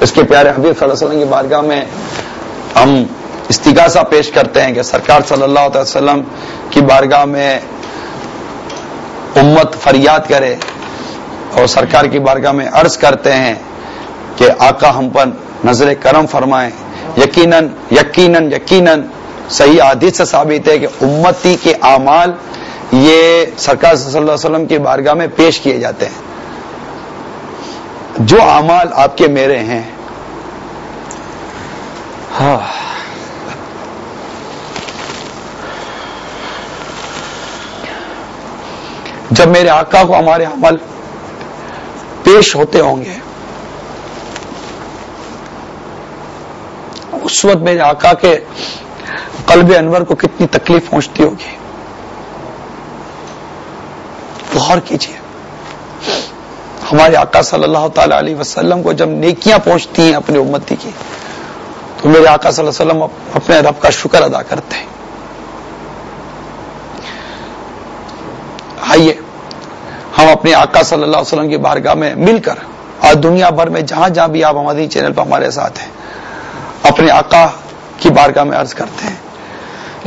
اس کے پیارے حبیب صلی اللہ علیہ وسلم کی بارگاہ میں ہم استغاثہ پیش کرتے ہیں کہ سرکار صلی اللہ علیہ وسلم کی بارگاہ میں امت فریاد کرے اور سرکار کی بارگاہ میں عرض کرتے ہیں کہ آقا ہم پر نظر کرم فرمائیں۔ یقیناً یقیناً یقیناً صحیح عادت سے ثابت ہے کہ امتی کے اعمال یہ سرکار صلی اللہ علیہ وسلم کی بارگاہ میں پیش کیے جاتے ہیں۔ جو اعمال آپ کے میرے ہیں۔ ہاں۔ جب میرے آقا کو ہمارے عمل پیش ہوتے ہوں گے، اس وقت میرے آقا کے قلب انور کو کتنی تکلیف پہنچتی ہوگی۔ غور کیجیے ہمارے آقا صلی اللہ تعالی علیہ وسلم کو جب نیکیاں پہنچتی ہیں اپنی امتی کی، تو میرے آقا صلی اللہ علیہ وسلم اپنے رب کا شکر ادا کرتے ہیں۔ آئیے، ہم اپنے آقا صلی اللہ علیہ وسلم کی بارگاہ میں مل کر اور دنیا بھر میں جہاں جہاں بھی آپ ہماری چینل پر ہمارے ساتھ ہیں، اپنے آقا کی بارگاہ میں عرض کرتے ہیں۔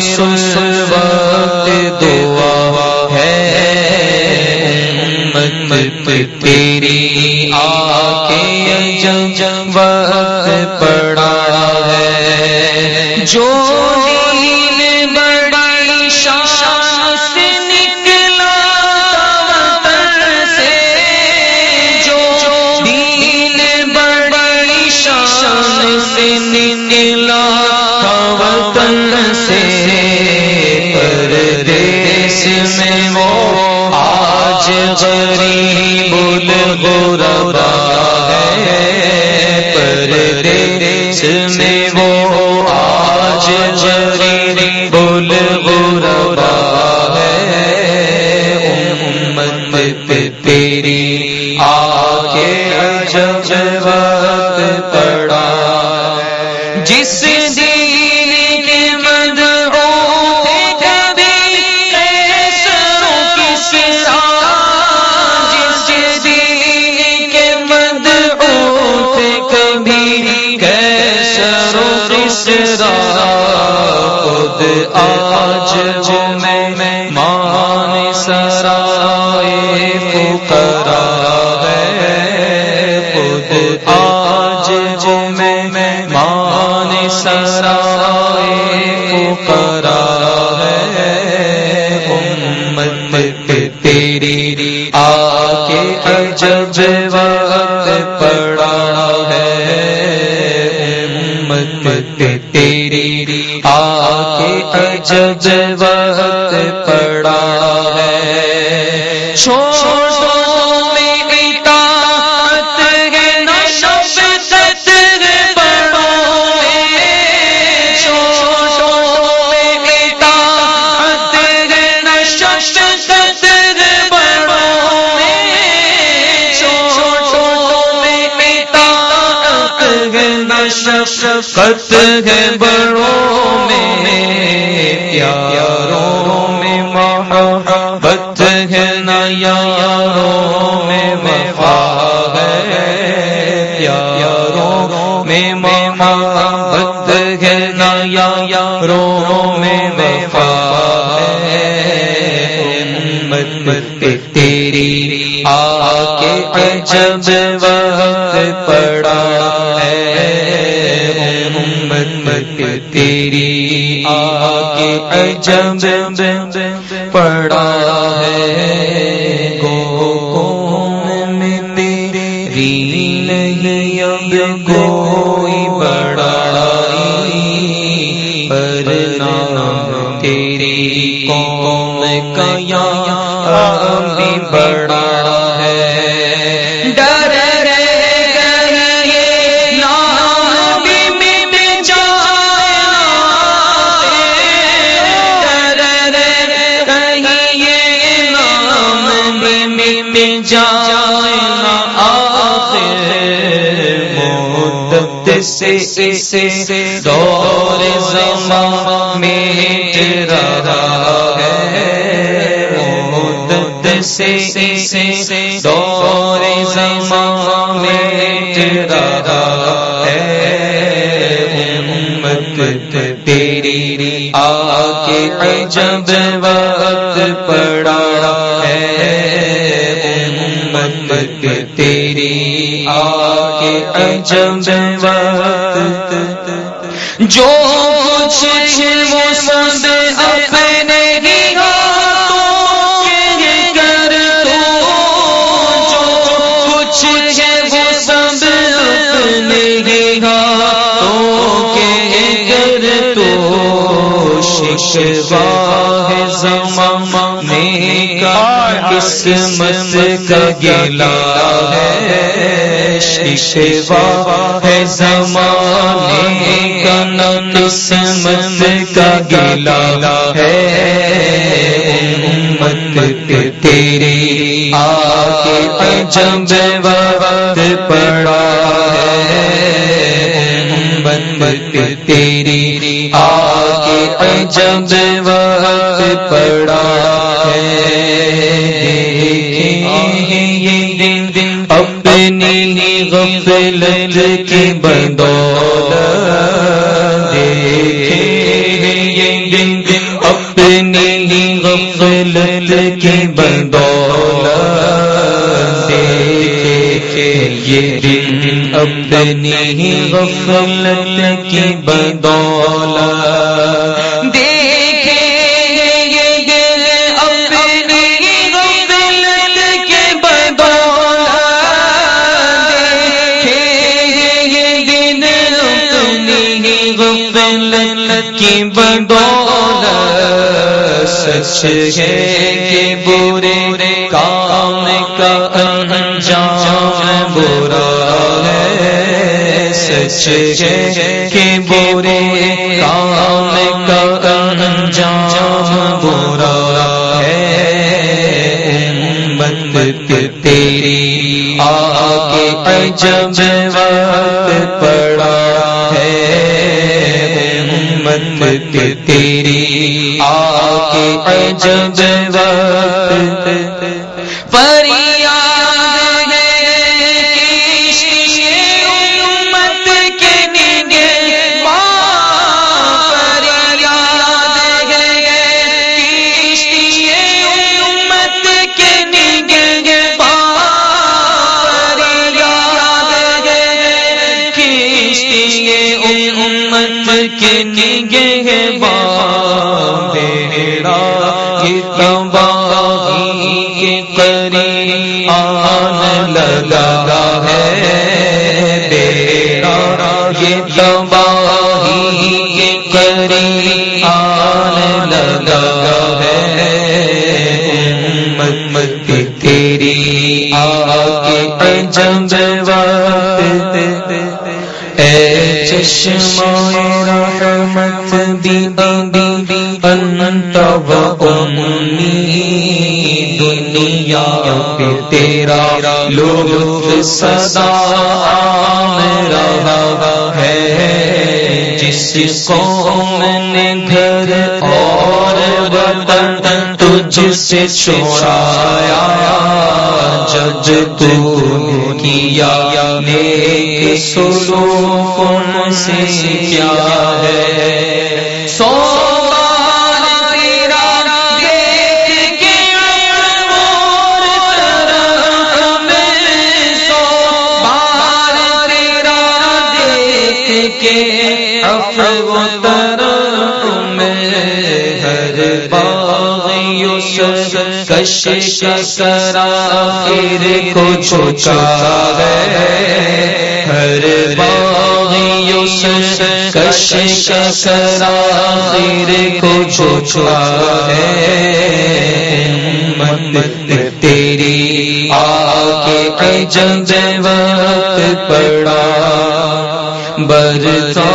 سارے وقت دعا ہے امت تیری الغربا امت تیری آ کے جب شفقت ہے بڑوں میں، پیاروں میں محبت ہے، نیاروں میں وفا ہے، پیاروں میں محبت ہے، نیاروں میں وفا ہے۔ امت تیری آ کے جب وقت پڑا تیری آگے جب پڑا ہے۔ گو میں تیری نہیں اب کوئی بڑا پر نام تیری قوم کا بھی بڑا سے سے دور زمان میں رہا ہے۔ مدت سے سے دور زمان میں رہا ہے۔ امت تیری آ کے عجب وقت پڑا عجب وقت۔ جو کچھ وہ سب اپنے ہی زمانے کا قسمت کا گلا ہے شکوا ہے زمانے کا نہ قسمت کا گلا ہے امت تیری آگے عجب وقت پڑا ہے امت تیری آگے عجب وقت پڑا اپنی غفلت کی بدولت دیکھے یہ دن دن اپنی ہی غفلت کی بدولت دیکھے یہ دن اپنی ہی غفلت کی بدولت غفلت سچ ہے کہ برے کام کا انجام برا ہے۔ سچ ہے کہ برے کام کا انجام برا ہے۔ امت تیری آگے عجب وقت پڑا۔ رحمت تیری آ کے جب پری امت کے بیڑا کی تباہی کے قریب آن لگا ہے بیڑا۔ یہ تباہی کے قریب آن لگا ہے۔ امت تیری آگے عجب رحمت بی بی انت و امنی دنیا پہ تیرا لوگ سدا رہا ہے۔ جس قوم نے گھر اور سے چھوڑایا جج تو کیا نیک سلوکوں سے کیا۔ کو چھوچا ہے۔ ہر باغ یوسف کش کا کو چھوچا ہے۔ مت تیری آگے جب وقت پڑا۔ برتا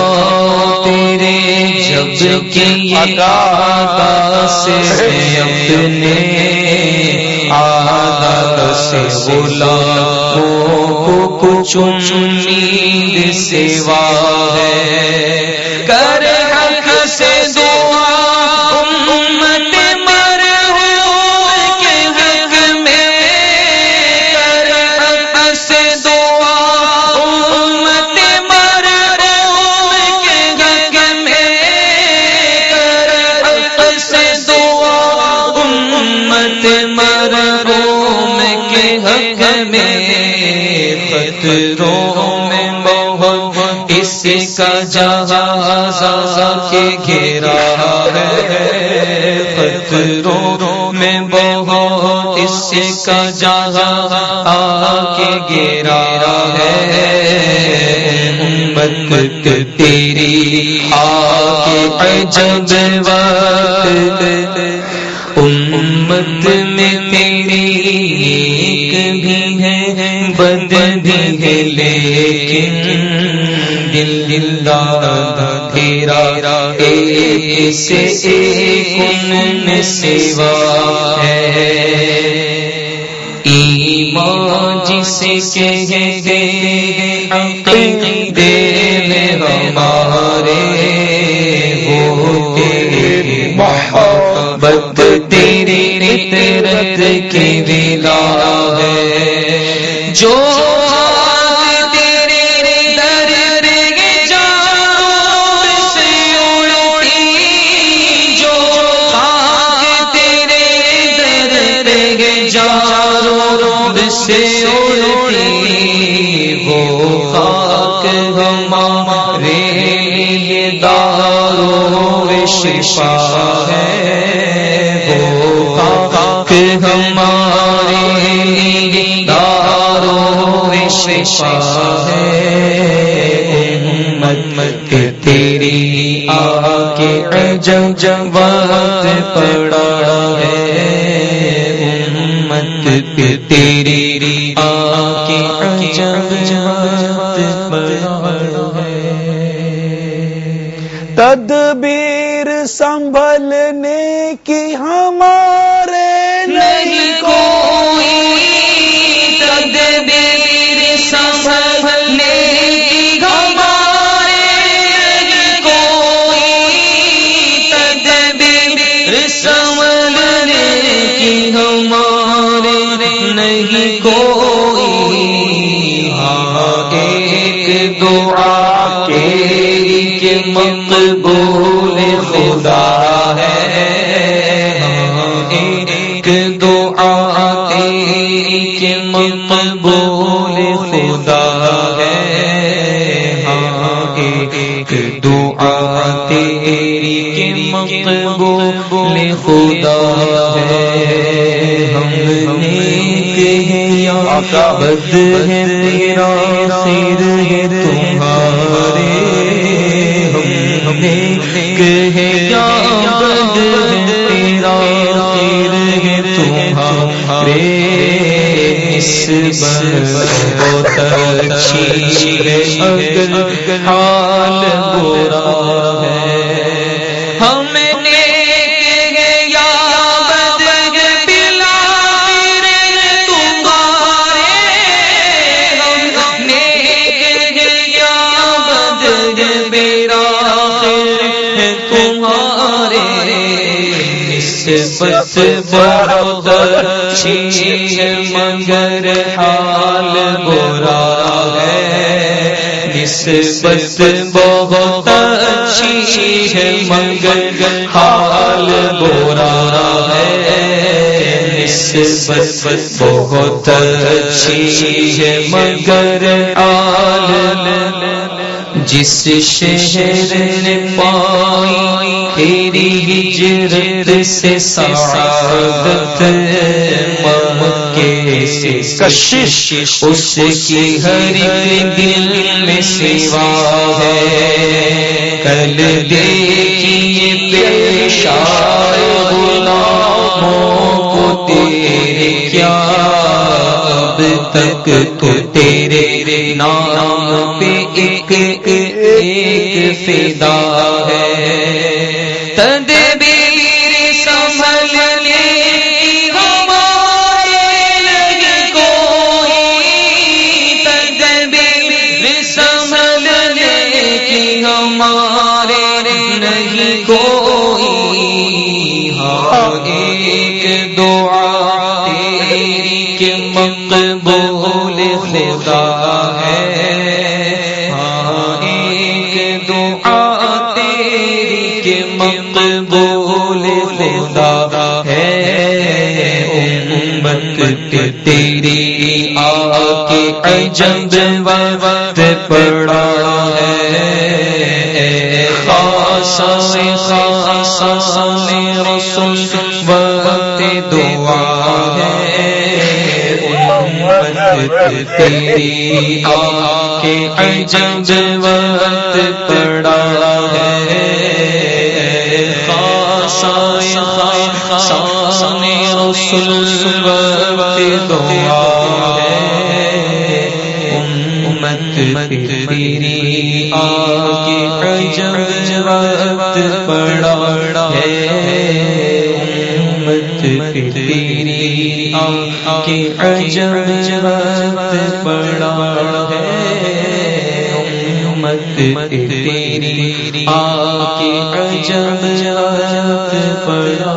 تیرے جب کی آگا سے اپنے سے بولا کچھ چنی سیوا ہے۔ کر اس جہاز کے گھیرا ہے۔ خطروں میں بہت اس کا جہاز کے گھیرا ہے۔ امت تیری آ کے وقت امت میں دل دل تیرا سے ہے۔ ایمان جسے کہتے عقیدے جان سے اڑتی وہ خاک ہمارے دارو شفا ہے۔ وہ خاک ہمارے دارو شفا ہے۔ امت تیری آ کے جب جب وقت پڑا تیری آ تدبیر سنبھلنے کی ہمارے نہیں کوئی تدبیر ایک دو بد ہے تیرا خیر ہے تمہارے۔ ہم نیک بد ہے تیرا ہے تمہارے۔ اس بہت اچھی ہے اگر حال برا ہے۔ نسبت بہت اچھی مگر حال برا ہے۔ نسبت بہت اچھی ہے مگر حال برا ہے۔ نسبت بہت اچھی ہے مگر حال۔ جس شہر نے پائی تیری ہجرت سے سعادت مکے سے کشش اس کی ہر دل میں سوا ہے۔ کل دیکھیے پیشار غلاموں کو تیرے کیا۔ اب تک تو تیرے نام پہ ایک ایک فدا ہے۔ تدبیر سنبھلنے کی ہمارے امت تیری آ کے عجب وقت پڑا ہے۔ خاصا سے خاصا رسول وقت دعا ہے۔ امت تیری آ کے عجب وقت پڑا ہے۔ تیری آگے عجب وقت پڑا ہے۔ امت تیری آگے عجب وقت پڑا ہے۔ امت تیری آگے عجب وقت پڑا